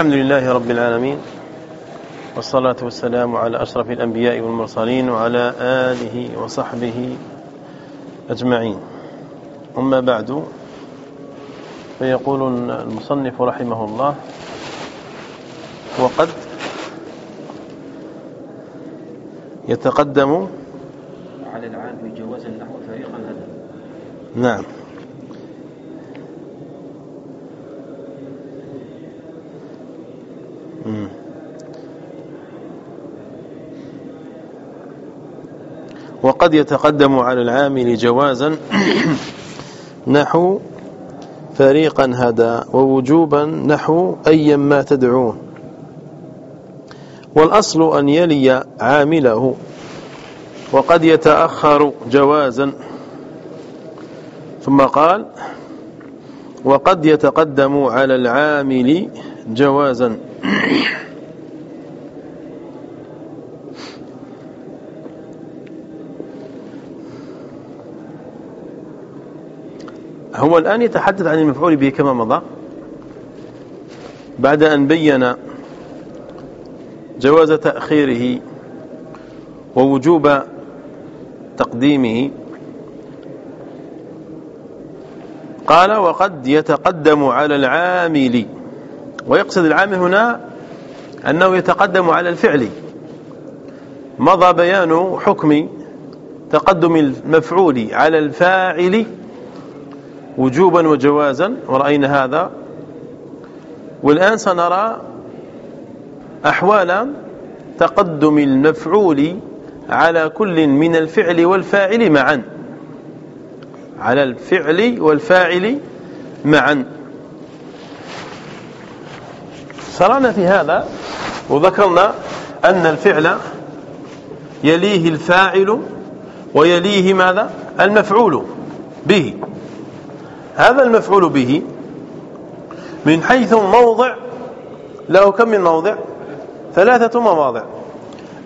الحمد لله رب العالمين والصلاة والسلام على أشرف الأنبياء والمرسلين وعلى آله وصحبه أجمعين. أما بعد فيقول المصنف رحمه الله وقد يتقدم على العام بجواز النحو فريقا هذا نعم. وقد يتقدم على العامل جوازا. نحو فريقا هدى ووجوبا نحو أيا ما تدعون والأصل أن يلي عامله. وقد يتأخر جوازا. ثم قال وقد يتقدم على العامل جوازا. هو الآن يتحدث عن المفعول به كما مضى. بعد أن بين جواز تأخيره ووجوب تقديمه قال وقد يتقدم على العامل. ويقصد العامل هنا أنه يتقدم على الفعل. مضى بيان حكم تقدم المفعول على الفاعل وجوبا وجوازا ورأينا هذا. والآن سنرى أحوال تقدم المفعول على كل من الفعل والفاعل معا. على الفعل والفاعل معا. سرعنا في هذا وذكرنا أن الفعل يليه الفاعل ويليه ماذا؟ المفعول به. هذا المفعول به من حيث الموضع له كم من موضع؟ ثلاثة مواضع.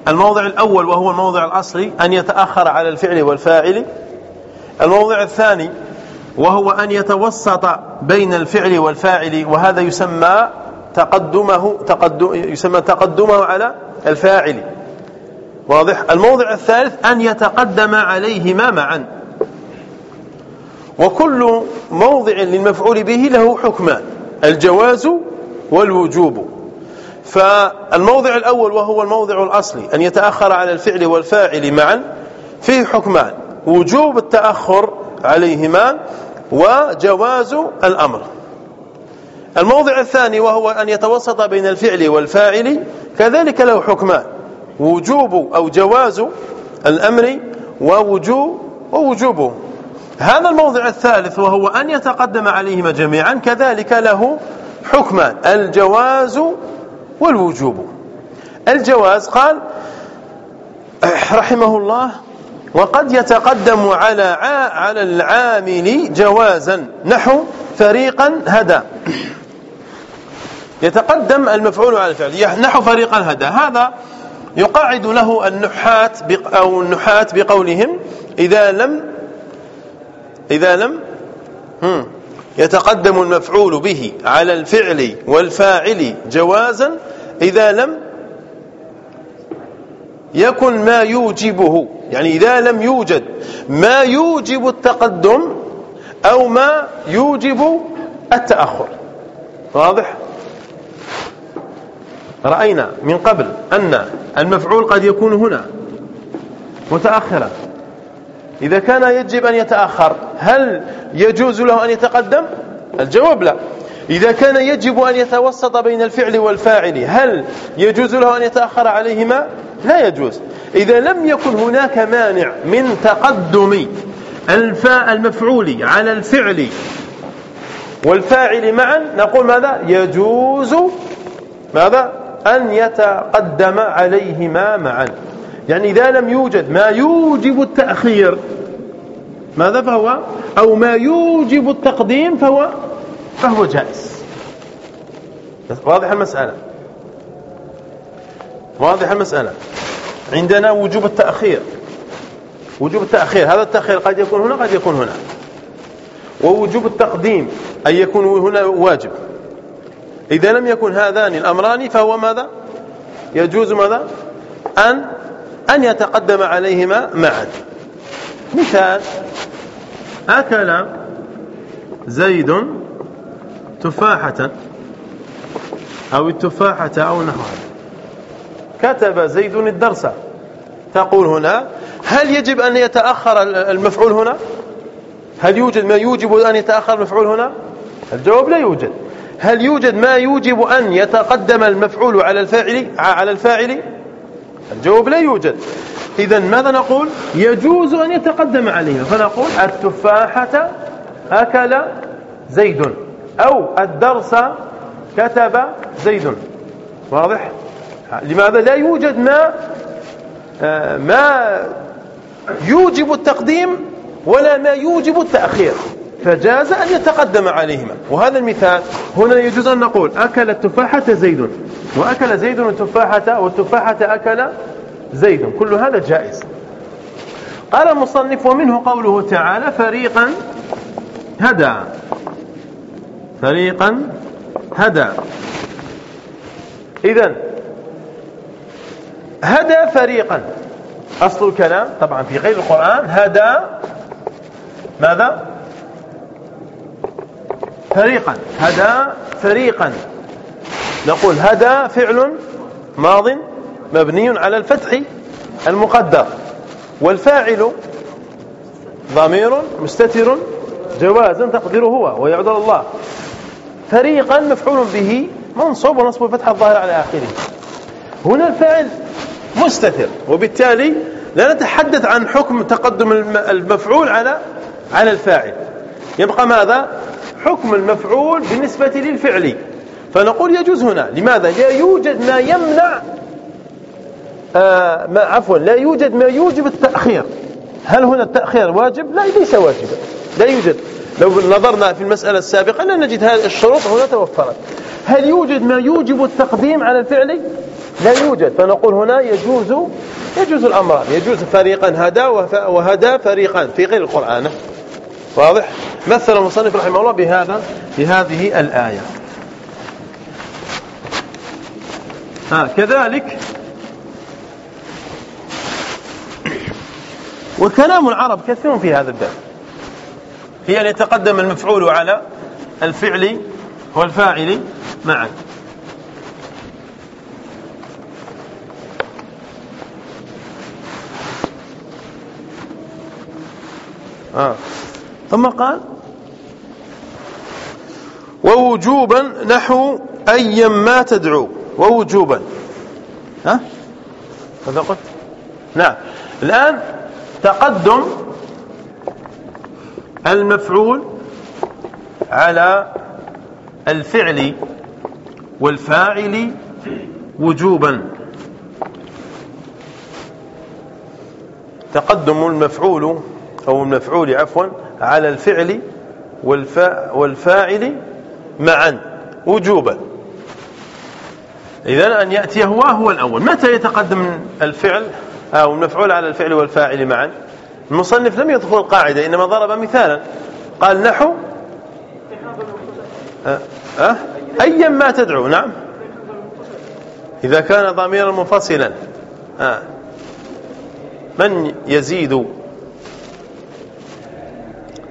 الموضع الأول وهو الموضع الأصلي أن يتأخر على الفعل والفاعل. الموضع الثاني وهو أن يتوسط بين الفعل والفاعل وهذا يسمى تقدمه تقدم يسمى تقدمه على الفاعل. واضح؟ الموضع الثالث أن يتقدم عليهما معا. وكل موضع للمفعول به له حكمان الجواز والوجوب. فالموضع الأول وهو الموضع الأصلي أن يتأخر على الفعل والفاعل معا فيه حكمان وجوب التأخر عليهما وجواز الأمر. الموضع الثاني وهو أن يتوسط بين الفعل والفاعل كذلك له حكمان وجوب أو جواز الأمر ووجوب ووجوبه. هذا الموضع الثالث وهو أن يتقدم عليهما جميعا كذلك له حكمان الجواز والوجوب. الجواز قال رحمه الله وقد يتقدم على على العامل جوازا نحو فريقا هدى. يتقدم المفعول على الفعل نحو فريقا هدى. هذا يقاعد له النحات أو النحات بقولهم إذا لم إذا لم يتقدم المفعول به على الفعل والفاعل جوازا إذا لم يكن ما يوجبه يعني إذا لم يوجد ما يوجب التقدم أو ما يوجب التأخر. واضح؟ رأينا من قبل أن المفعول قد يكون هنا متأخرا. إذا كان يجب أن يتأخر هل يجوز له أن يتقدم؟ الجواب لا. إذا كان يجب أن يتوسط بين الفعل والفاعل هل يجوز له أن يتأخر عليهما؟ لا يجوز. إذا لم يكن هناك مانع من تقدم الفاء المفعول على الفعل والفاعل معا نقول ماذا؟ يجوز ماذا؟ أن يتقدم عليهما معا. يعني إذا لم يوجد ما يوجب التأخير ماذا فهو؟ أو ما يوجب التقديم فهو فهو جائز. واضح المسألة؟ واضح المسألة. عندنا وجوب التأخير. وجوب التأخير هذا التأخير قد يكون هنا قد يكون هنا. ووجوب التقديم أن يكون هنا واجب. إذا لم يكن هذان الأمران فهو ماذا؟ يجوز ماذا؟ أن أن يتقدم عليهما معا. مثال أكل زيد تفاحة أو التفاحة أو نحوها. كتب زيد الدرس. تقول هنا هل يجب أن يتأخر المفعول هنا؟ هل يوجد ما يوجب أن يتأخر المفعول هنا؟ الجواب لا يوجد. هل يوجد ما يوجب أن يتقدم المفعول على الفاعل على الفاعل؟ الجواب لا يوجد. إذا ماذا نقول؟ يجوز أن يتقدم عليه فنقول التفاحة أكل زيد أو الدرس كتب زيد. واضح؟ لماذا لا يوجد ما آه، ما يوجب التقديم ولا ما يوجب التأخير؟ فجاز أن يتقدم عليهما. وهذا المثال هنا يجوز أن نقول أكل التفاحة زيد. وأكل زيد التفاحة والتفاحة أكل زيد. كل هذا جائز. قال المصنف ومنه قوله تعالى فريقا هدى. فريقا هدى. إذا هدى فريقا. أصل الكلام طبعا في غير القرآن هدى. ماذا؟ فريقا. هدى فريقا. نقول هدى فعل ماض مبني على الفتح المقدر. والفاعل ضمير مستتر جوازا تقديره هو ويعود الله. فريقا مفعول به منصوب ونصب الفتح الظاهر على آخره. هنا الفاعل مستتر وبالتالي لا نتحدث عن حكم تقدم المفعول على على الفاعل. يبقى ماذا؟ حكم المفعول بالنسبة للفعل. فنقول يجوز هنا. لماذا؟ لا يوجد ما يمنع آه ما عفوا لا يوجد ما يوجب التأخير. هل هنا التأخير واجب؟ لا ليس واجبا. لا يوجد. لو نظرنا في المسألة السابقة لا نجد هذه الشروط هنا توفرت. هل يوجد ما يوجب التقديم على الفعل؟ لا يوجد. فنقول هنا يجوز يجوز الأمران. يجوز فريقا هدى وهدى فريقا في غير القرآن. واضح؟ مثل المصنف رحمه الله بهذا بهذه الآية. ها كذلك وكلام العرب كثير في هذا الباب. هي أن يتقدم المفعول على الفعل والفاعل معا. آه. ثم قال ووجوبا نحو أيا ما تدعو. ووجوبا. ها؟ ماذا قلت؟ نعم. الآن تقدم المفعول على الفعل والفاعل وجوبا. تقدم المفعول أو المفعول عفوا على الفعل والفاعل معا وجوبا إذن أن يأتي هو هو الأول متى يتقدم الفعل أو المفعول على الفعل والفاعل معا المصنف لم يدخل القاعدة إنما ضرب مثالا قال نحو أه؟ أه؟ أيا ما تدعو نعم إذا كان ضميرا منفصلا أه؟ من يزيد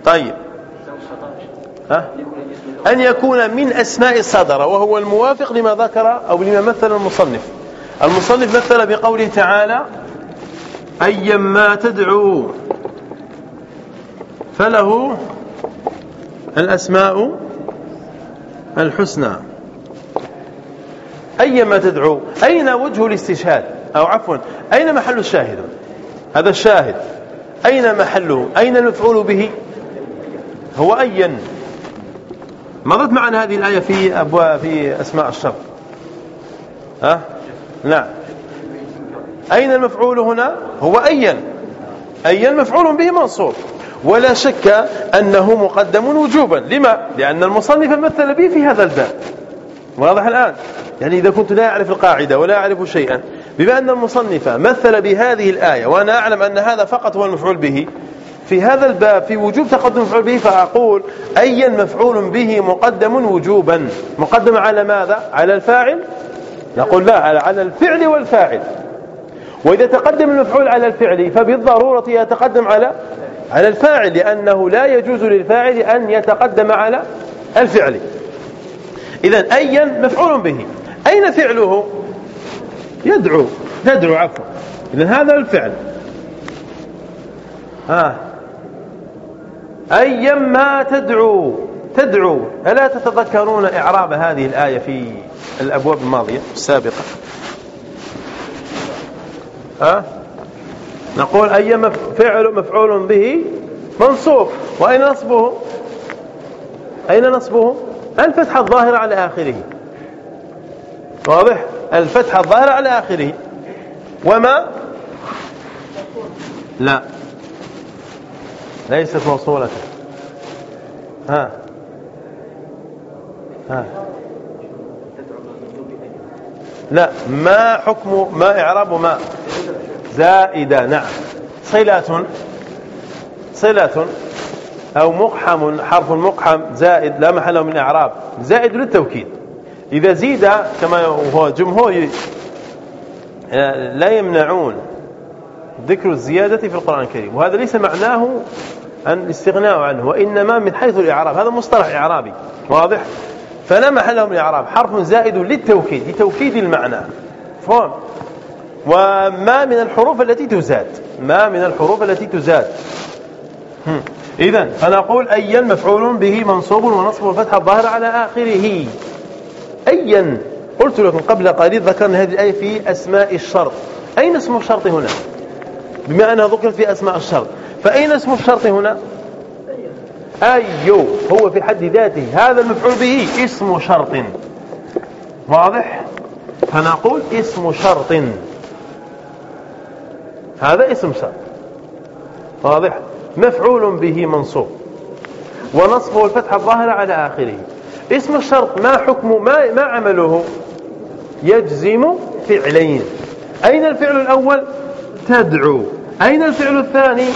طيب. ها؟ أن يكون من أسماء الصدر وهو الموافق لما ذكر أو لما مثل المصنف. المصنف مثل بقوله تعالى أيا ما تدعو فله الأسماء الحسنى. أيما تدعو أين وجه الاستشهاد؟ أو عفوا أين محل الشاهد؟ هذا الشاهد. أين محله؟ أين المفعول به؟ هو أيا مضت معنا هذه الآية في أبواب في أسماء الشر ها؟ نعم. أين المفعول هنا؟ هو أيا أيا مفعول به منصوب. ولا شك أنه مقدم وجوبا. لما؟ لأن المصنف مثل به في هذا الباب. واضح الآن؟ يعني إذا كنت لا أعرف القاعدة ولا أعرف شيئا بما أن المصنف مثل بهذه الآية وأنا أعلم أن هذا فقط هو المفعول به في هذا الباب في وجوب تقدم مفعول به فأقول أيا مفعول به مقدم وجوبا. مقدم على ماذا؟ على الفاعل؟ نقول لا على الفعل والفاعل. وإذا تقدم المفعول على الفعل فبالضرورة يتقدم على على الفاعل لأنه لا يجوز للفاعل أن يتقدم على الفعل. إذا أيا مفعول به. أين فعله؟ يدعو تدعو عفوا. إذا هذا الفعل. ها. أيا ما تدعو تدعو. ألا تتذكرون إعراب هذه الآية في الأبواب الماضية؟ السابقة. ها؟ نقول أي فعل مفعول به منصوب. وأين نصبه؟ أين نصبه؟ الفتحة الظاهرة على آخره. واضح؟ الفتحة الظاهرة على آخره. وما؟ لا. ليست موصولة. ها. ها. لا ما حكم ما إعراب ما؟ زائدة نعم. صلة. صلة. أو مقحم حرف مقحم زائد لا محل من إعراب. زائد للتوكيد. إذا زيد كما هو جمهور لا يمنعون. ذكر الزيادة في القرآن الكريم وهذا ليس معناه أن الاستغناء عنه وإنما من حيث الإعراب هذا مصطلح إعرابي واضح؟ فلا محل من الإعراب حرف زائد للتوكيد لتوكيد المعنى فهم وما من الحروف التي تزاد ما من الحروف التي تزاد. إذا فنقول أيا مفعول به منصوب ونصب الفتحة الظاهرة على آخره. أيا. قلت لكم قبل قليل ذكرنا هذه الآية في أسماء الشرط. أين اسم الشرط هنا؟ بما أنها ذكرت في أسماء الشرط. فأين اسم الشرط هنا؟ أي هو في حد ذاته. هذا المفعول به اسم شرط. واضح؟ فنقول اسم شرط. هذا اسم شرط. واضح؟ مفعول به منصوب. ونصبه الفتحة الظاهرة على آخره. اسم الشرط ما حكم ما, ما عمله؟ يجزم فعلين. أين الفعل الأول؟ تدعو. أين الفعل الثاني؟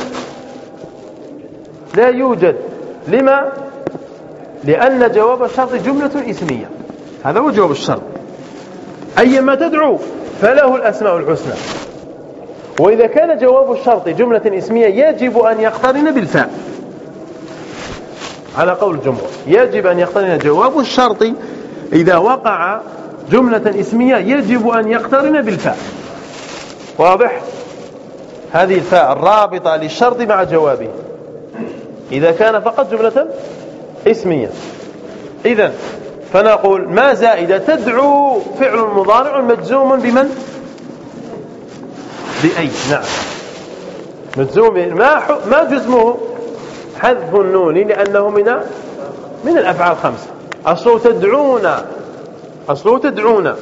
لا يوجد. لما؟ لأن جواب الشرط جملة اسمية. هذا هو جواب الشرط. أيما تدعو فله الأسماء الحسنى. وإذا كان جواب الشرط جملة اسمية يجب أن يقترن بالفاء. على قول الجمهور يجب أن يقترن. جواب الشرط إذا وقع جملة اسمية يجب أن يقترن بالفاء. واضح؟ هذه الفاء الرابطة للشرط مع جوابه. إذا كان فقط جملة اسمية. إذا فنقول ما زائدة؟ تدعو فعل مضارع مجزوم بمن؟ بأي. نعم. مجزوم ما ما جزمه؟ حذف النون لأنه من من الأفعال الخمسة. أصله تدعون. أصله تدعون.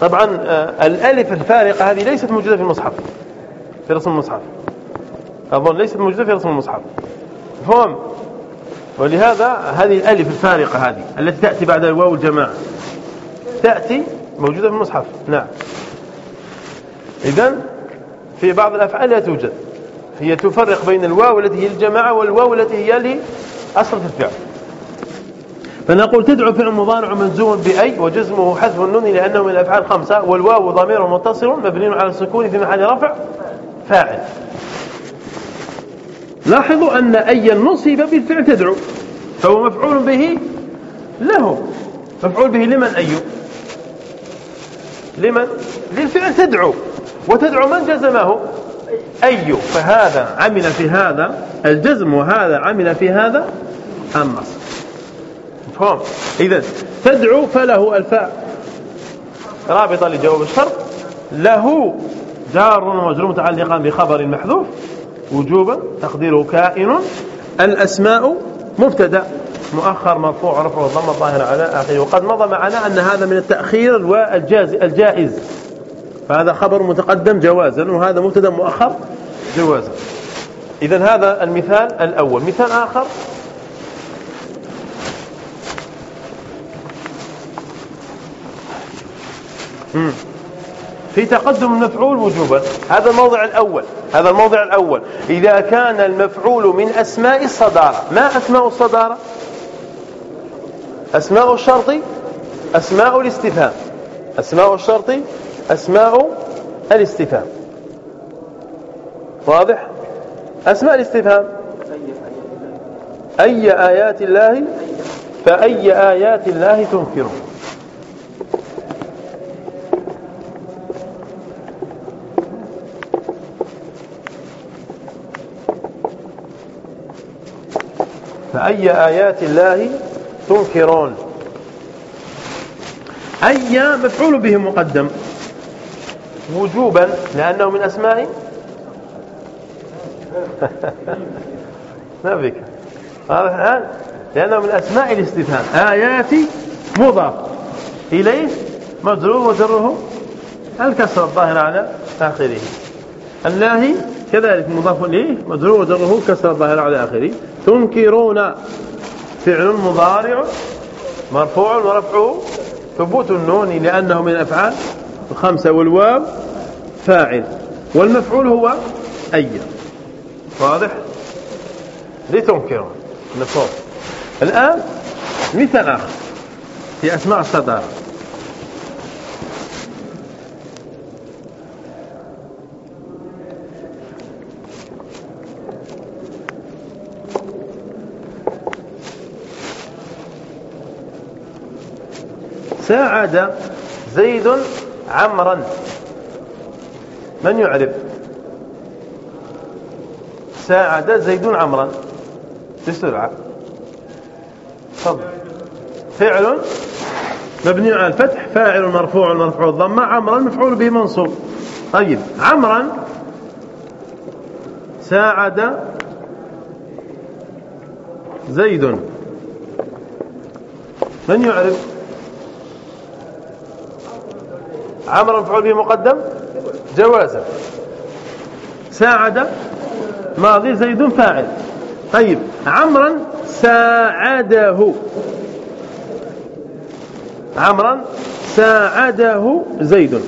طبعا آه، الألف الفارقة هذه ليست موجودة في المصحف. في رسم المصحف. أظن ليست موجودة في رسم المصحف. فهم ولهذا هذه الألف الفارقة هذه التي تأتي بعد الواو الجماعة. تأتي موجودة في المصحف. نعم. إذن في بعض الأفعال لا توجد. هي تفرق بين الواو التي هي الجماعة والواو التي هي لأصل الفعل. فنقول تدعو فعل مضارع منزوم بأي وجزمه حذف النون لأنه من الأفعال الخمسة والواو ضمير متصل مبني على السكون في محل رفع فاعل. لاحظوا أن أي نصب بالفعل تدعو فهو مفعول به له. مفعول به لمن أي؟ لمن؟ للفعل تدعو. وتدعو من جزمه؟ أي. فهذا عمل في هذا الجزم وهذا عمل في هذا النصب. مفهوم؟ إذا تدعو فله الفاء رابطة لجواب الشرط له. جار ومجرور متعلقا بخبر محذوف وجوبا تقديره كائن. الأسماء مبتدأ مؤخر مرفوع رفع الضم الظاهر على آخره. وقد مضى معنا أن هذا من التأخير والجاز الجائز. فهذا خبر متقدم جوازا وهذا مبتدأ مؤخر جوازا إذا هذا المثال الأول. مثال آخر. في تقدم المفعول وجوبا. هذا الموضع الأول. هذا الموضع الأول. إذا كان المفعول من أسماء الصدارة. ما أسماء الصدارة؟ أسماء الشرط أسماء الاستفهام. أسماء الشرط أسماء الاستفهام. واضح؟ أسماء الاستفهام. أي آيات الله فأي آيات الله تنكرون. فأي آيات الله تنكرون؟ أي مفعول به مقدم؟ وجوبا لأنه من أسماء؟ ما بك. الآن؟ لأنه من أسماء الاستفهام. آيات مضاف. إليه؟ مجرور وجره؟ الكسر الظاهر على آخره. الله كذلك مضاف إليه مجرور وجره كسر الظاهر على آخره. تنكرون فعل مضارع مرفوع ورفعه ثبوت النون لأنه من الأفعال الخمسة والواو فاعل. والمفعول هو أي. واضح؟ لتنكرون. نفوق الآن مثال آخر في أسماء الصدارة. ساعد زيد عمرا. من يعرف؟ ساعد زيد عمرا. بسرعة. تفضل. فعل مبني على الفتح فاعل مرفوع مرفوع الضمة عمرا مفعول به منصوب. طيب عمرا ساعد زيد. من يعرف؟ عمرا مفعول به مقدم؟ جوازا ساعد ماضي زيد فاعل. طيب عمرا ساعده. عمرا ساعده زيد.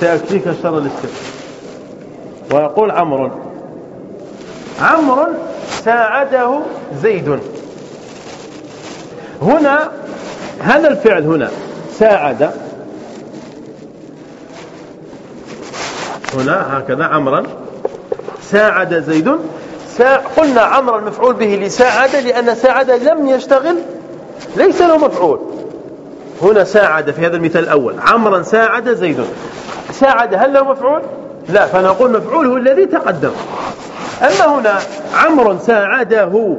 سيكفيك الشر الاستفهام. ويقول عمرو عمرو ساعده زيد. هنا هذا الفعل هنا. ساعد. هنا هكذا عمرا. ساعد زيد. سا... قلنا عمرا مفعول به لساعد لأن ساعد لم يشتغل ليس له مفعول. هنا ساعد في هذا المثال الأول. عمرا ساعد زيد. ساعد هل له مفعول؟ لا فنقول مفعوله الذي تقدم. أما هنا عمرا ساعده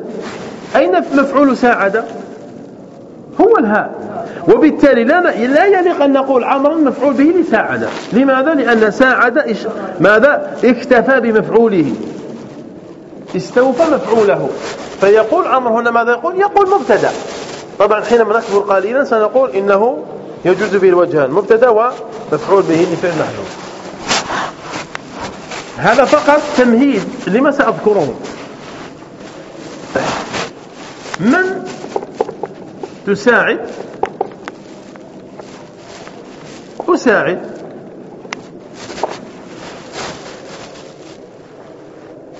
أين مفعول ساعد هو الهاء. وبالتالي لا لا يليق أن نقول عمرا مفعول به لساعد لماذا؟ لأن ساعد ماذا؟ اكتفى بمفعوله استوفى مفعوله فيقول عمرو هنا ماذا يقول؟ يقول مبتدا طبعا حينما نكبر قليلا سنقول إنه يجوز به الوجهان مبتدا ومفعول به لفعل محذوف هذا فقط تمهيد لما سأذكره من تساعد أساعد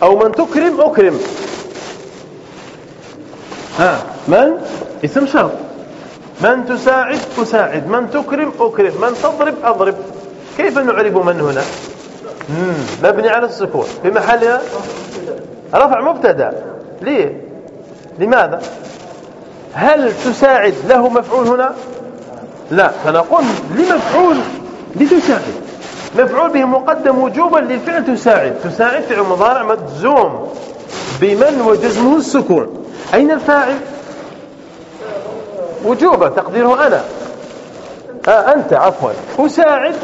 أو من تكرم أكرم. ها من؟ اسم شرط. من تساعد أساعد. من تكرم أكرم. من تضرب أضرب. كيف نعرب من هنا؟ مبني على السكون. في محل رفع مبتدأ. ليه؟ لماذا؟ هل تساعد له مفعول هنا؟ لا فنقول لمفعول لتساعد. مفعول به مقدم وجوبا للفعل تساعد. تساعد فعل مضارع مجزوم بمن وجزمه السكون. أين الفاعل؟ وجوبا تقديره أنا. آه أنت عفوا. أساعد.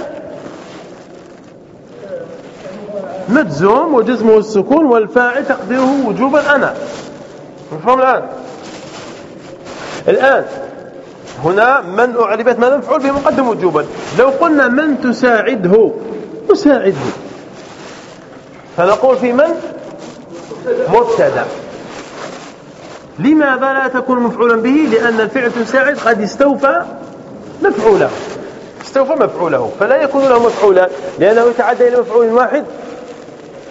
مجزوم وجزمه السكون والفاعل تقديره وجوبا أنا. مفهوم الآن؟ الآن هنا من أعربت ماذا مفعول به مقدم وجوبا. لو قلنا من تساعده تساعده فنقول في من؟ مبتدأ. لماذا لا تكون مفعولا به؟ لأن الفعل تساعد قد استوفى مفعوله. استوفى مفعوله فلا يكون له مفعولان لأنه يتعدى إلى مفعول واحد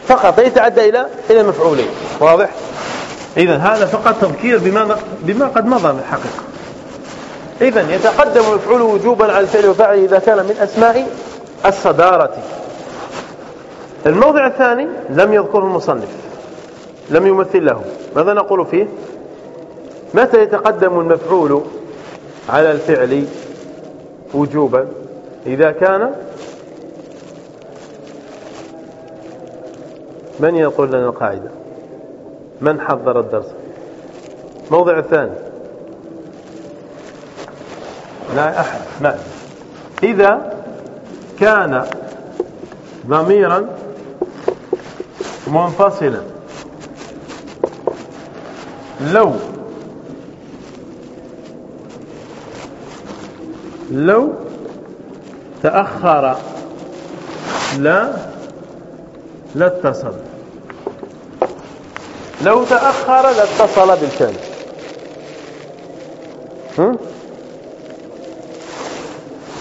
فقط يتعدى إلى إلى مفعولين. واضح؟ إذا هذا فقط تذكير بما بما قد مضى من الحقيقة. إذا يتقدم المفعول وجوبا على الفعل وفاعل إذا كان من أسماء الصدارة. الموضع الثاني لم يذكره المصنف لم يمثل له. ماذا نقول فيه؟ متى يتقدم المفعول على الفعل وجوبا؟ إذا كان من يقول لنا القاعدة؟ من حضر الدرس؟ موضع الثاني. لا أحد ما إذا كان ضميرا منفصلا لو لو تأخر لا لاتصل لو تأخر لاتصل بالفعل.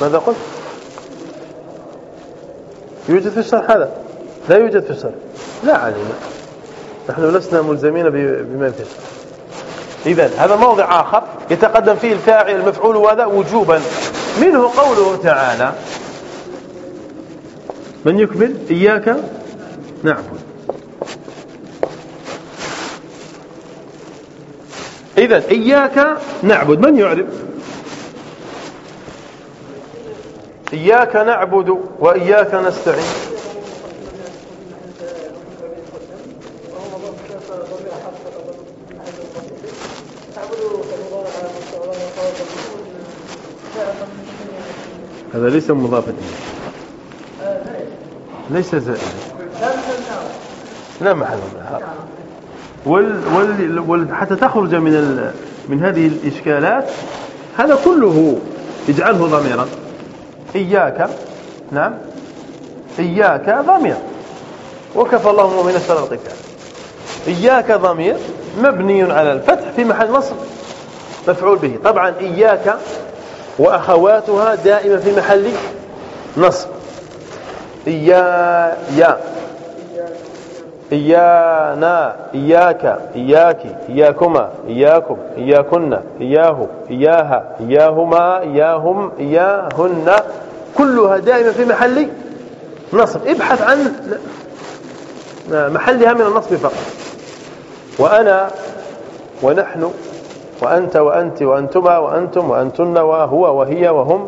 ماذا قلت؟ يوجد في الشرح هذا. لا يوجد في الشرح. لا علينا. نحن لسنا ملزمين بما في الشرح إذا هذا موضع آخر يتقدم فيه الفاعل المفعول وهذا وجوبا. منه قوله تعالى من يكمل؟ إياك نعبد. إذا إياك نعبد. من يعرف؟ إياك نعبد وإياك نستعين. هذا ليس مضافا ليس زائدا لا محل. وال وال حتى تخرج من من هذه الإشكالات هذا كله اجعله ضميرا. إياك نعم إياك ضمير. وكفى الله المؤمن شر القتال إياك ضمير مبني على الفتح في محل نصب مفعول به. طبعا إياك وأخواتها دائما في محل نصب. إيا يا. إيانا إياك. إياك. إياكما. إياكم. إياكن. إياه. إياها. إياهما. إياهم. إياهن. كلها دائما في محل نصب. ابحث عن محلها من النصب فقط. وأنا ونحن وأنت وأنت وأنتما وأنتم وأنتن وهو وهي وهم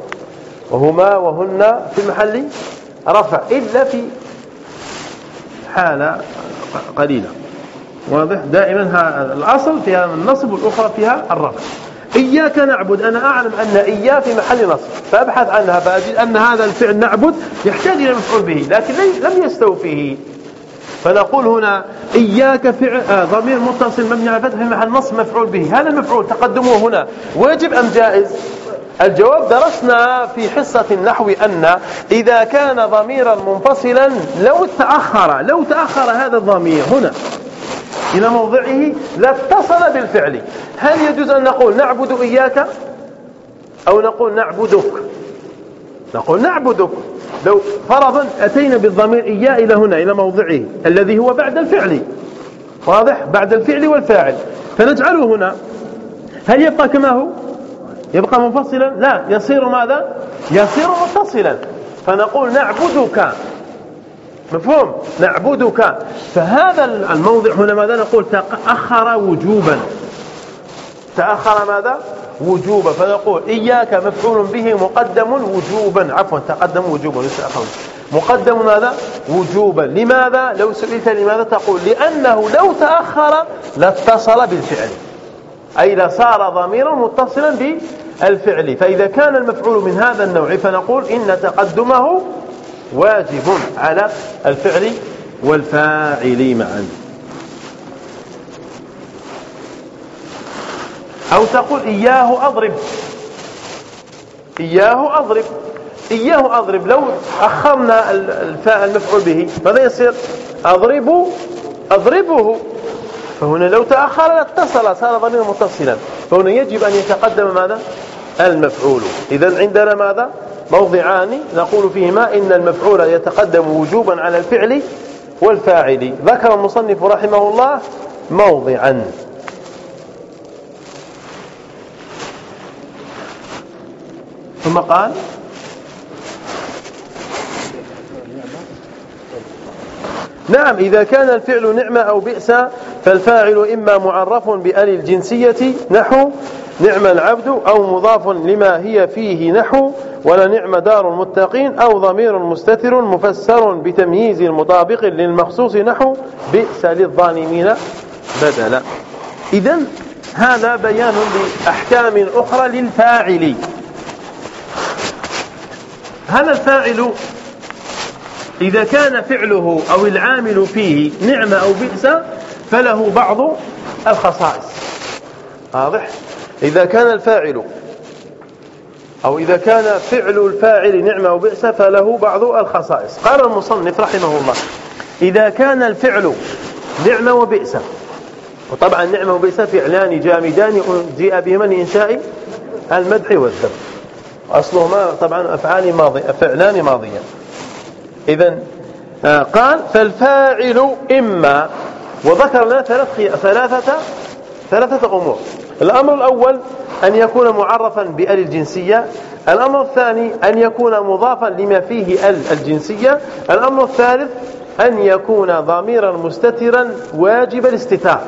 وهما وهن في محل رفع إلا في حالة قليلة. واضح؟ دائما الأصل فيها النصب والأخرى فيها الرفع. إياك نعبد. أنا أعلم أن إياه في محل نصب. فأبحث عنها فأجد أن هذا الفعل نعبد يحتاج إلى مفعول به لكن لم يستوفيه فنقول هنا إياك فعل آه ضمير متصل مبني على فتح في محل نصب مفعول به. هذا المفعول تقدمه هنا. واجب أم جائز؟ الجواب درسنا في حصة النحو أن إذا كان ضميرا منفصلا لو تأخر لو تأخر هذا الضمير هنا. إلى موضعه لاتصل بالفعل. هل يجوز أن نقول نعبد إياك أو نقول نعبدك؟ نقول نعبدك. لو فرضا أتينا بالضمير إياه إلى هنا إلى موضعه الذي هو بعد الفعل. واضح؟ بعد الفعل والفاعل. فنجعله هنا. هل يبقى كما هو؟ يبقى منفصلا؟ لا. يصير ماذا؟ يصير متصلا. فنقول نعبدك. مفهوم؟ نعبدك. فهذا الموضع هنا ماذا نقول؟ تأخر وجوبا. تأخر ماذا؟ وجوبا. فنقول إياك مفعول به مقدم وجوبا. عفوا تقدم وجوبا. ليس أخر مقدم ماذا؟ وجوبا. لماذا؟ لو سئلت لماذا تقول؟ لأنه لو تأخر لاتصل بالفعل. أي لصار ضميرا متصلا بالفعل. فإذا كان المفعول من هذا النوع فنقول إن تقدمه واجب على الفعل والفاعل معا. أو تقول إياه أضرب. إياه أضرب. إياه أضرب. لو أخرنا الفاء المفعول به ماذا يصير؟ أضرب أضربه. فهنا لو تأخر اتصل صار ضمير متصلا. فهنا يجب أن يتقدم ماذا؟ المفعول. إذا عندنا ماذا؟ موضعان نقول فيهما إن المفعول يتقدم وجوبا على الفعل والفاعل. ذكر المصنف رحمه الله موضعا. ثم قال نعم إذا كان الفعل نعمة أو بئس فالفاعل إما معرف بأل الجنسية نحو نعم العبد أو مضاف لما هي فيه نحو ولا نعم دار المتقين أو ضمير مستتر مفسر بتمييز مطابق للمخصوص نحو بئس للظالمين بدلا. إذا هذا بيان لأحكام أخرى للفاعل. هذا الفاعل إذا كان فعله أو العامل فيه نعمة أو بئس فله بعض الخصائص. واضح؟ إذا كان الفاعل أو إذا كان فعل الفاعل نعمة أو بئس فله بعض الخصائص. قال المصنف رحمه الله إذا كان الفعل نعمة وبئس وطبعا نعمة وبئس فعلان جامدان جيء بهما لإنشاء المدح والذم. أصلهما طبعا أفعال ماضي فعلان ماضيان. إذا آه، قال فالفاعل إما وذكر لنا ثلاث ثلاثة ثلاثة أمور. الأمر الأول أن يكون معرفا بأل الجنسية. الأمر الثاني أن يكون مضافا لما فيه أل الجنسية. الأمر الثالث أن يكون ضميرا مستترا واجب الاستتار.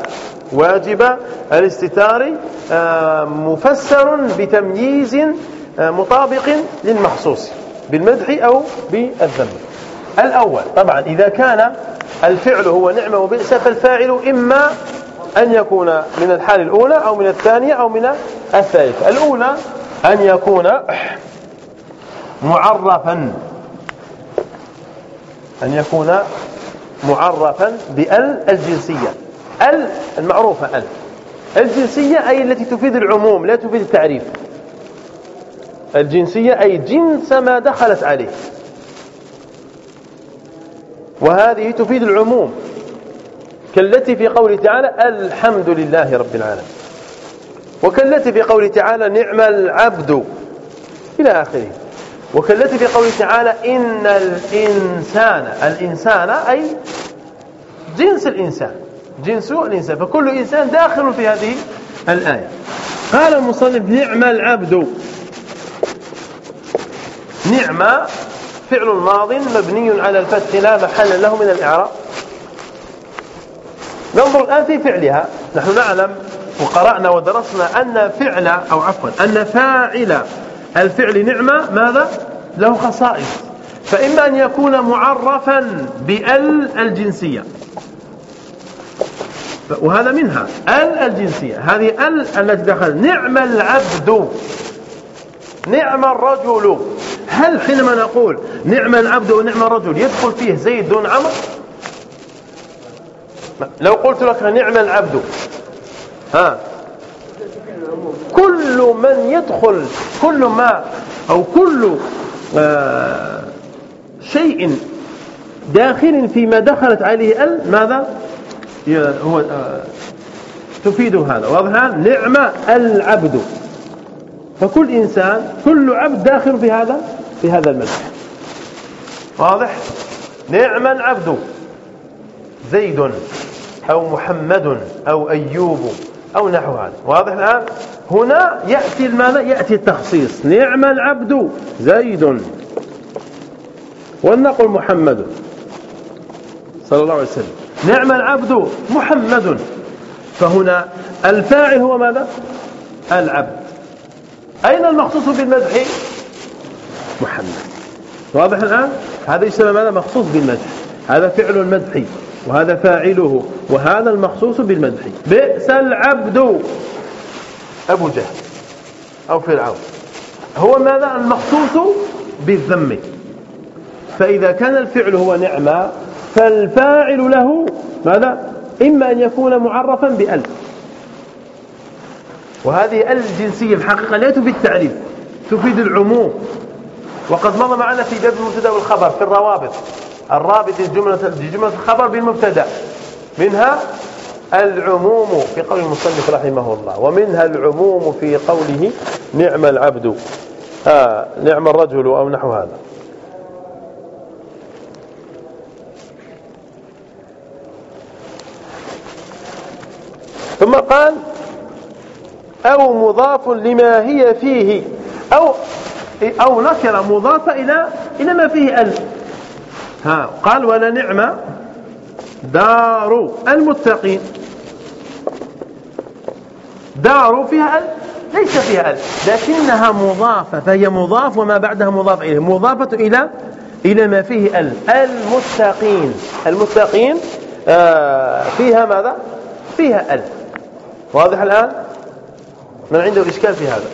واجب الاستتار آه، مفسر بتمييز آه، مطابق للمخصوص بالمدح أو بالذم الأول طبعا إذا كان الفعل هو نعمة وبئس فالفاعل إما أن يكون من الحال الأولى أو من الثانية أو من الثالثة الأولى أن يكون معرفا. أن يكون معرفا بال الجنسية. ال المعروفة ال. الجنسية أي التي تفيد العموم لا تفيد التعريف. الجنسية أي جنس ما دخلت عليه. وهذه تفيد العموم. كالتي في قوله تعالى الحمد لله رب العالمين. وكالتي في قوله تعالى نعم العبد إلى آخره. وكالتي في قوله تعالى إن الإنسان الإنسان أي جنس الإنسان جنس الإنسان. فكل إنسان داخل في هذه الآية. قال المصنف نعم العبد. نعم فعل ماض مبني على الفتح لا محل له من الإعراب. ننظر الآن في فعلها. نحن نعلم وقرأنا ودرسنا أن فعل أو عفوا أن فاعل الفعل نعمة ماذا؟ له خصائص. فإما أن يكون معرفا بال الجنسية. وهذا منها. ال الجنسية. هذه ال التي دخل نعم العبد. نعم الرجل. هل حينما نقول نعم العبد ونعم الرجل يدخل فيه زيد دون عمرو؟ لو قلت لك نعم العبد ها؟ كل من يدخل كل ما أو كل آه شيء داخل فيما دخلت عليه ال ماذا؟ هو آه تفيد هذا. واضح؟ نعم العبد. فكل إنسان كل عبد داخل في هذا في هذا المدح واضح؟ نعم العبد. زيد أو محمد أو أيوب أو نحو هذا. واضح الآن؟ هنا يأتي ماذا يأتي التخصيص. نعم العبد زيد. ولنقل محمد صلى الله عليه وسلم. نعم العبد محمد. فهنا الفاعل هو ماذا؟ العبد. أين المخصوص بالمدح؟ محمد. واضح الآن؟ هذا يسمى ماذا مخصوص بالمدح. هذا فعل المدح. وهذا فاعله. وهذا المخصوص بالمدح. بئس العبد. أبو جهل أو فرعون. هو ماذا؟ المخصوص بالذم. فإذا كان الفعل هو نعمة فالفاعل له ماذا؟ إما أن يكون معرفا بأل وهذه ال الجنسية الحقيقة لا تفيد التعريف تفيد العموم. وقد مضى معنا في باب المبتدا والخبر في الروابط. الرابط الجملة جملة الخبر بالمبتدأ. منها العموم في قول المصنف رحمه الله ومنها العموم في قوله نعم العبد. آه نعم الرجل أو نحو هذا. ثم قال أو مضاف لما هي فيه أو أو نكرة مضافة إلى إلى ما فيه ألف. ها قال ولا نعمة دار المتقين. دار فيها ألف ليس فيها ألف لكنها مضافة فهي مضاف وما بعدها مضاف إليه. مضافة إلى إلى ما فيه ألف. المتقين. المتقين آه فيها ماذا؟ فيها ألف. واضح الآن؟ من عنده إشكال في هذا؟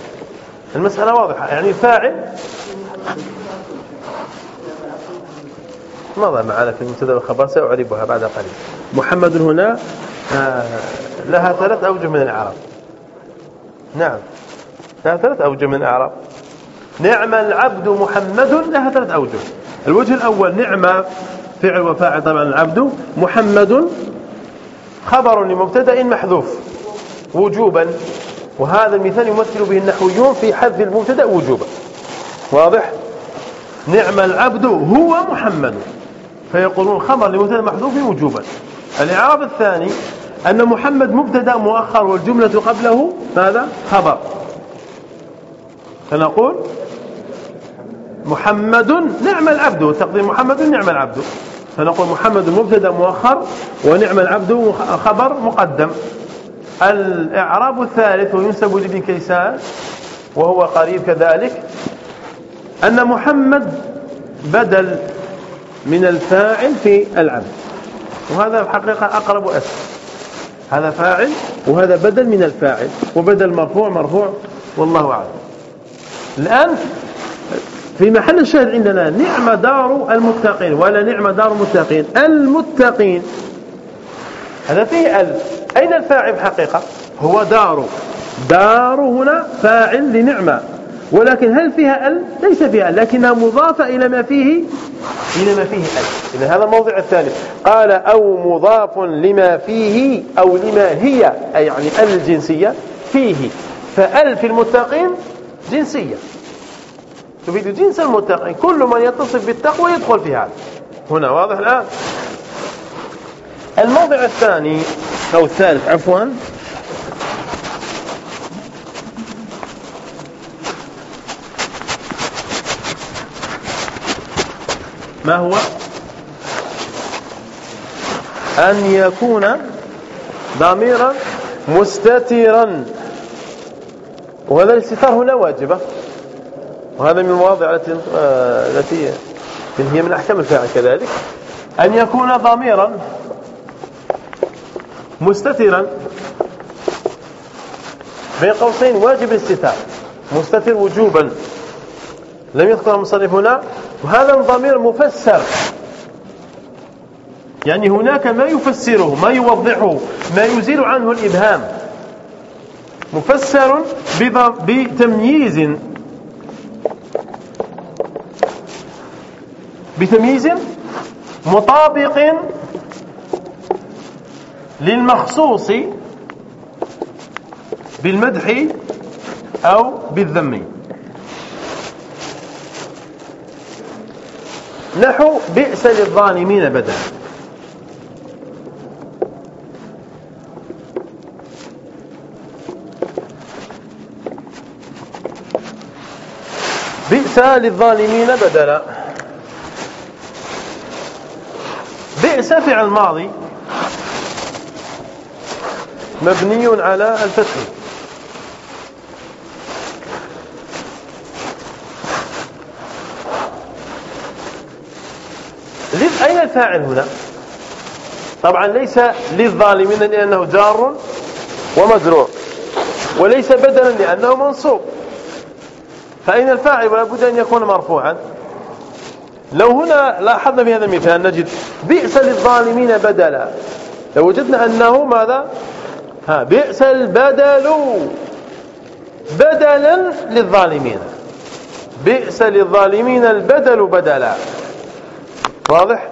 المسألة واضحة. يعني الفاعل مضى معنا في المبتدأ والخبر سأعربها بعد قليل. محمد هنا آه، لها ثلاث أوجه من الإعراب. نعم. لها ثلاث أوجه من الإعراب. نعم العبد محمد لها ثلاث أوجه. الوجه الأول نعم فعل وفاعل طبعا العبد محمد خبر لمبتدأ محذوف وجوبا. وهذا المثال يمثل به النحويون في حذف المبتدأ وجوبا. واضح؟ نعم العبد هو محمد. فيقولون خبر لمبتدا محذوف وجوبا الإعراب الثاني أن محمد مبتدأ مؤخر والجملة قبله ماذا؟ خبر. فنقول محمد نعم العبد تقديم محمد نعم العبد. فنقول محمد مبتدأ مؤخر ونعم العبد خبر مقدم. الإعراب الثالث وينسب لابن كيسان وهو قريب كذلك أن محمد بدل من الفاعل في العبد وهذا الحقيقة أقرب وأسهل. هذا فاعل وهذا بدل من الفاعل. وبدل مرفوع مرفوع. والله أعلم. الآن في محل الشاهد عندنا نعم دار المتقين ولا نعم دار المتقين. المتقين. هذا فيه ال أين الفاعل حقيقة هو دار. دار هنا فاعل لنعمة. ولكن هل فيها ال ليس فيها ال لكنها مضافة إلى ما فيه إلى ما فيه ال إذا هذا الموضع الثالث. قال أو مضاف لما فيه أو لما هي أي يعني ال الجنسية فيه. فال في المتقين جنسية. تفيد جنس المتقين. كل من يتصف بالتقوى يدخل في هذا. هنا واضح الآن؟ الموضع الثاني أو الثالث عفوا. ما هو؟ أن يكون ضميرا مستترا. وهذا الاستتار هنا واجبة. وهذا من المواضع التي آه، التي هي من أحكام الفاعل كذلك. أن يكون ضميرا مستترا بين قوسين واجب الاستتار. مستتر وجوبا. لم يذكر المصنف هنا. وهذا الضمير مفسر. يعني هناك ما يفسره ما يوضحه ما يزيل عنه الإبهام. مفسر بتمييز. بتمييز مطابق للمخصوص بالمدح أو بالذم. نحو بئس للظالمين بدلا. بئس للظالمين بدلا. بئس فعل ماضي مبني على الفتح أين الفاعل هنا. طبعا ليس للظالمين لأنه جار ومجرور وليس بدلا لأنه منصوب. فأين الفاعل ولا بد أن يكون مرفوعا. لو هنا لاحظنا في هذا المثال نجد بئس للظالمين بدلا. لو وجدنا أنه ماذا؟ ها بئس البدل بدلا للظالمين. بئس للظالمين البدل بدلا. واضح؟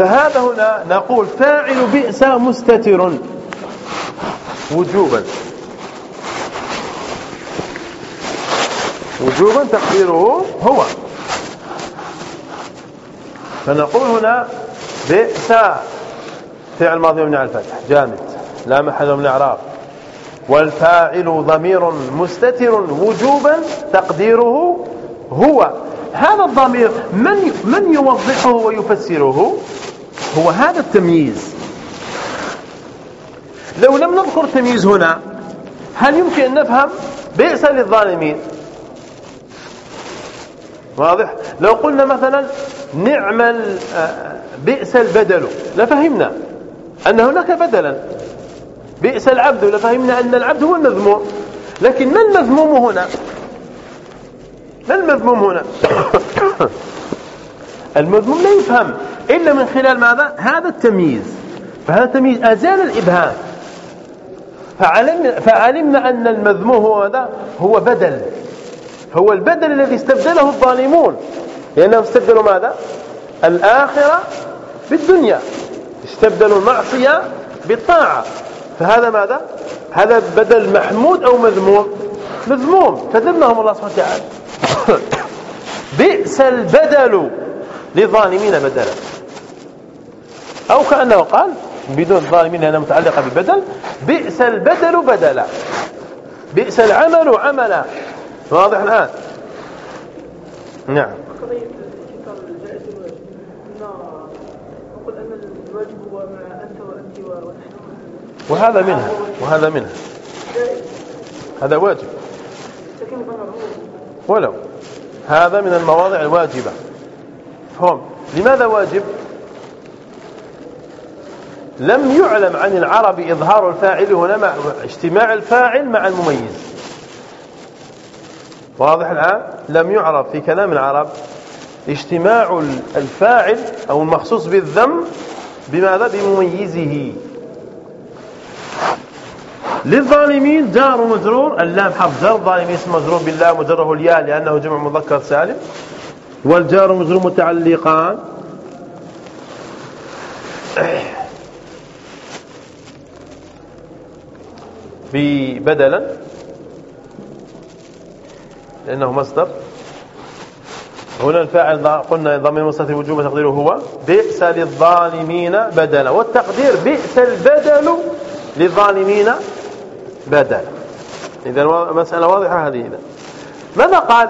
فهذا هنا نقول فاعل بئس مستتر. وجوبا. وجوبا تقديره هو. فنقول هنا بئس. فعل ماضي على الفتح. جامد. لا محل من الإعراب. والفاعل ضمير مستتر. وجوبا تقديره هو. هذا الضمير من من يوضحه ويفسره؟ هو هذا التمييز. لو لم نذكر التمييز هنا هل يمكن أن نفهم؟ بئس للظالمين. واضح؟ لو قلنا مثلا نعم آه، بئس البدل. لفهمنا أن هناك بدلا. بئس العبد. لفهمنا أن العبد هو المذموم. لكن ما المذموم هنا؟ ما المذموم هنا؟ المذموم لا يفهم. إلا من خلال ماذا؟ هذا التمييز. فهذا التمييز أزال الإبهام. فعلمنا, فعلمنا أن المذموم هو هذا هو بدل. هو البدل الذي استبدله الظالمون. لأنهم استبدلوا ماذا؟ الآخرة بالدنيا. استبدلوا المعصية بالطاعة. فهذا ماذا؟ هذا بدل محمود أو مذموم. مذموم. فذمهم الله سبحانه وتعالى. بئس البدل للظالمين بدلا. أو كأنه قال بدون الظالمين لأنها متعلقة ببدل بئس البدل بدلا. بئس العمل عملا. واضح الآن؟ نعم. وهذا منها وهذا منها. هذا واجب. ولو. هذا من المواضع الواجبة. هم لماذا واجب؟ لم يعلم عن العرب إظهار الفاعل هنا مع اجتماع الفاعل مع المميز. واضح الآن؟ لم يعرف في كلام العرب اجتماع الفاعل أو المخصوص بالذم بماذا؟ بمميزه. للظالمين جار ومجرور اللام حرف جر الظالمين اسم مجرور بالله مجره الياء لأنه جمع مذكر سالم. والجار ومجرور متعلقان. ببدلا لأنه مصدر. هنا الفاعل قلنا ضمير مستتر وجوب تقديره هو بئس للظالمين بدلا. والتقدير بئس البدل للظالمين بدلا. إذا مسألة واضحة هذه إذا ماذا قال؟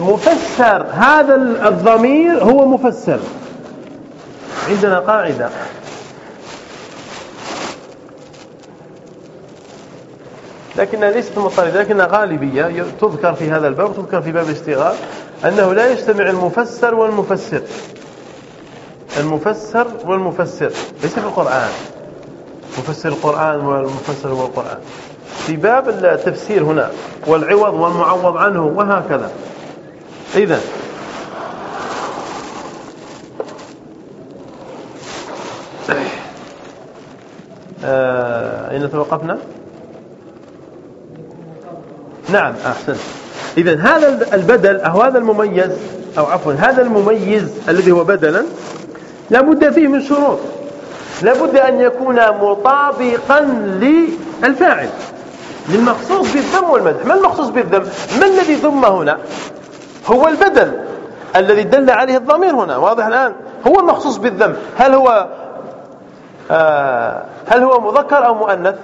مفسر. هذا الضمير هو مفسر. عندنا قاعدة. لكنها ليست مضطردة لكنها غالبية تذكر في هذا الباب وتذكر في باب الاشتغال أنه لا يجتمع المفسر والمفسر. المفسر والمفسر ليس في القرآن. مفسر القرآن والمفسر هو القرآن. في باب التفسير هنا والعوض والمعوض عنه وهكذا. إذا آه، أين توقفنا؟ نعم أحسن إذا هذا البدل أو هذا المميز أو عفوا هذا المميز الذي هو بدلا لابد فيه من شروط. لابد أن يكون مطابقا للفاعل. للمخصوص بالذم والمدح. ما المخصوص بالذم؟ ما الذي ذم هنا؟ هو البدل الذي دل عليه الضمير هنا. واضح الآن؟ هو المخصوص بالذم. هل هو آه هل هو مذكر أو مؤنث؟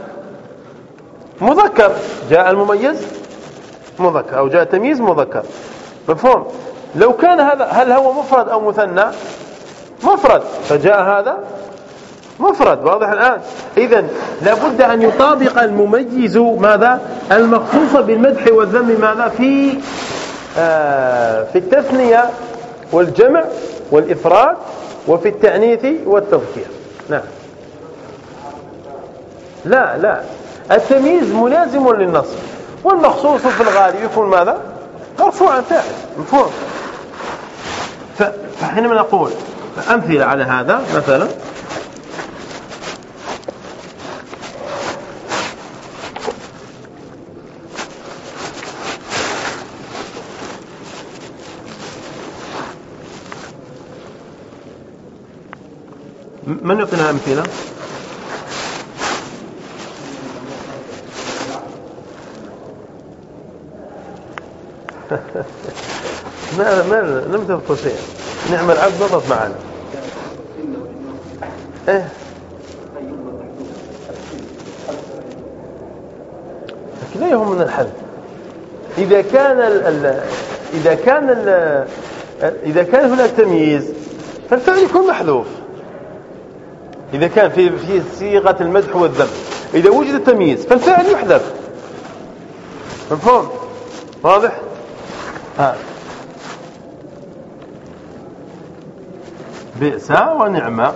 مذكر. جاء المميز؟ مذكر أو جاء تمييز مذكر. مفهوم؟ لو كان هذا هل هو مفرد أو مثنى؟ مفرد. فجاء هذا مفرد واضح الآن. إذا لابد أن يطابق المميز ماذا؟ المخصوص بالمدح والذم ماذا؟ في آه في التثنية والجمع والإفراد وفي التأنيث والتذكير. نعم. لا لا. التمييز ملازم للنصب. والمخصوص في الغالب يكون ماذا؟ مرفوعا فاعل مفهوم فحينما نقول أمثلة على هذا مثلا من يعطينا أمثلة؟ ما ما لم تذكر شيئا. نعم العبد مضت معنا إيه؟ لكن لا يهم من الحذف إذا كان ال إذا كان ال إذا كان هناك تمييز فالفعل يكون محذوف. إذا كان في في صيغة المدح والذم. إذا وجد التمييز فالفعل يحذف. مفهوم؟ واضح؟ بئس ونعمة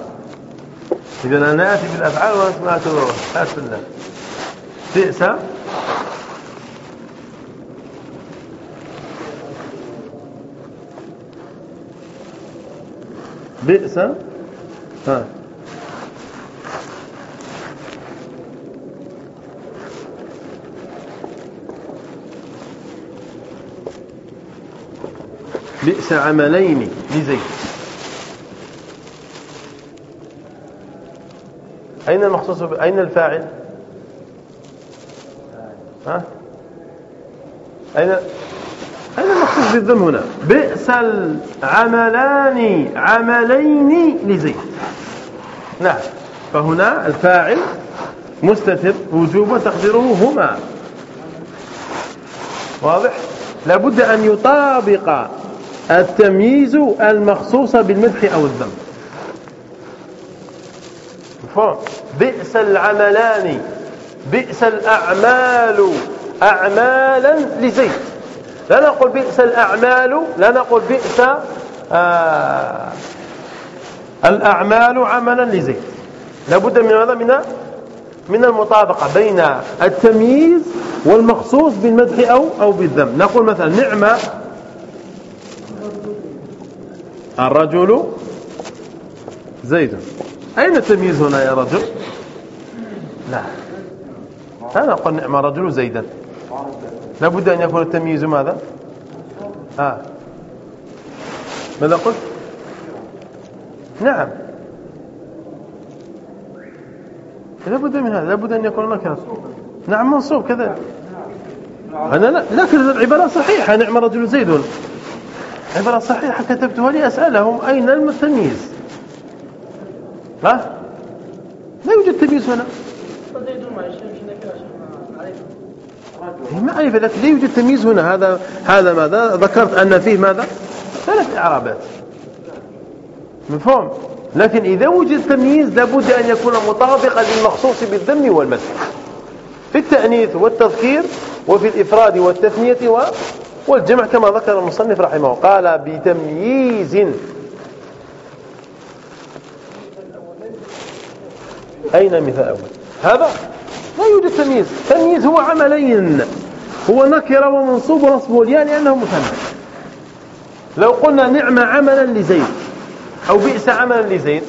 إذا أنا آتي بالأفعال وأنتم آتوا آتوا بالله بئس بئس ها. بئس عملين لزيد. أين المخصوص ب... أين الفاعل؟ ها؟ أين أين المخصوص بالذم هنا؟ بئس العملان عملين لزيد. نعم. فهنا الفاعل مستتر وجوبا تقديره هما. واضح؟ لابد أن يطابق التمييز المخصوص بالمدح أو الذم. بئس العملان بئس الأعمال أعمالا لزيد. لا نقول بئس الأعمال لا نقول بئس آه الأعمال عملا لزيد. لابد من هذا من من المطابقة بين التمييز والمخصوص بالمدح أو أو بالذم. نقول مثلا نعمة الرجل زيد. أين التمييز هنا يا رجل؟ لا. أنا أقول نعم رجل زيدا. لابد أن يكون التمييز ماذا؟ آه. ماذا قلت؟ نعم. لابد من هذا. لابد أن يكون نكرة نعم منصوب كذا. أنا لا. لكن العبارة صحيحة. نعم رجل زيد. عبارة صحيحة كتبتها لأسألهم أين التمييز ها؟ لا يوجد تمييز هنا. معرفة لكن لا يوجد تمييز هنا. هذا هذا ماذا؟ ذكرت أن فيه ماذا؟ ثلاث إعرابات. مفهوم؟ لكن إذا وجد تمييز لابد أن يكون مطابقا للمخصوص بالذم والمدح في التأنيث والتذكير وفي الإفراد والتثنية والجمع كما ذكر المصنف رحمه قال بتمييز. أين مثال أول؟ هذا لا يوجد تمييز. تمييز هو عملين. هو نكرة ومنصوب ونصبه الياء لأنه مثنى. لو قلنا نعم عملا لزيد أو بئس عملا لزيد.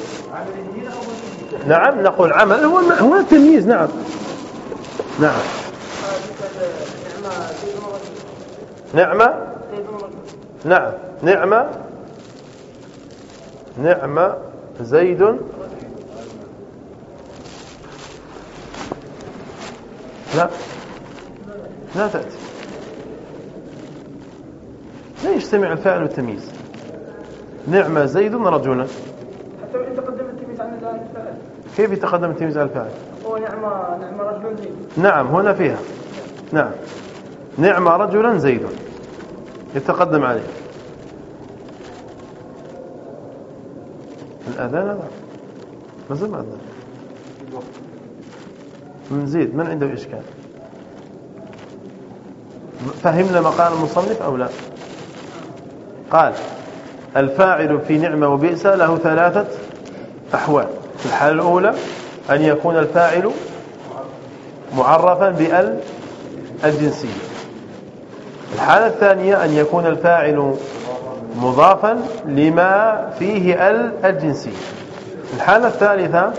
نعم نقول عمل هو هو التمييز نعم. نعم. نعمة؟ نعم. نعمة؟ نعمة زيد. لا. لا تأتي. لا يجتمع الفاعل والتمييز. نعمة زيد رجلا حتى وإن تقدم التمييز عن الفاعل. كيف يتقدم التمييز على الفاعل؟ هو نعمة نعمة رجل زيد. نعم هنا فيها. نعم. نعم رجلا زيد. يتقدم عليه. الأذان هذا ما زال أذان من زيد من عنده إشكال؟ فهمنا ما قال المصنف أو لا؟ قال الفاعل في نعمة وبئس له ثلاثة أحوال. في الحالة الأولى أن يكون الفاعل معرفا بأل الجنسية. الحالة الثانية أن يكون الفاعل مضافا لما فيه ال الجنسية الحالة الثالثة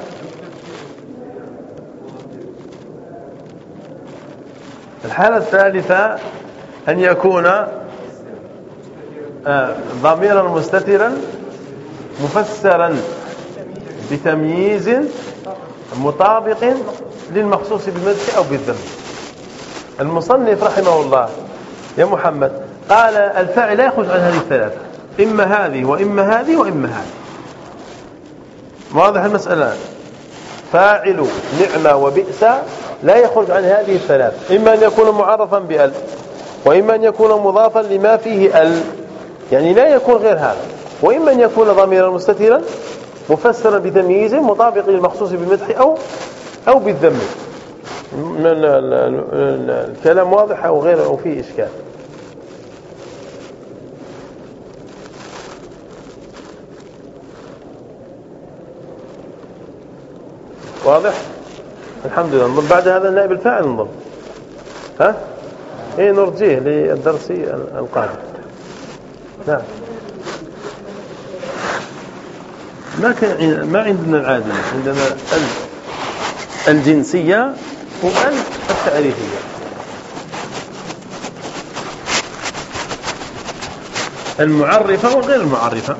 الحالة الثالثة أن يكون آه، ضميرا مستترا مفسرا بتمييز مطابق للمخصوص بالمدح أو بالذم المصنف رحمه الله يا محمد. قال الفاعل لا يخرج عن هذه الثلاثة. إما هذه وإما هذه وإما هذه. واضح المسألة؟ فاعل نعمة وبئس لا يخرج عن هذه الثلاث إما أن يكون معرفا بأل وإما أن يكون مضافا لما فيه أل. يعني لا يكون غير هذا. وإما أن يكون ضميرا مستترا مفسرا بتمييز مطابق للمخصوص بالمدح أو أو بالذم. الكلام واضح أو غير أو فيه إشكال؟ واضح؟ الحمد لله. نضم بعد هذا النائب الفاعل نضم ها؟ إيه نرجيه للدرس القادم. نعم. ما كان ما عندنا العادة؟ عندنا ال الجنسية وال التعريفية. المعرفة وغير المعرفة.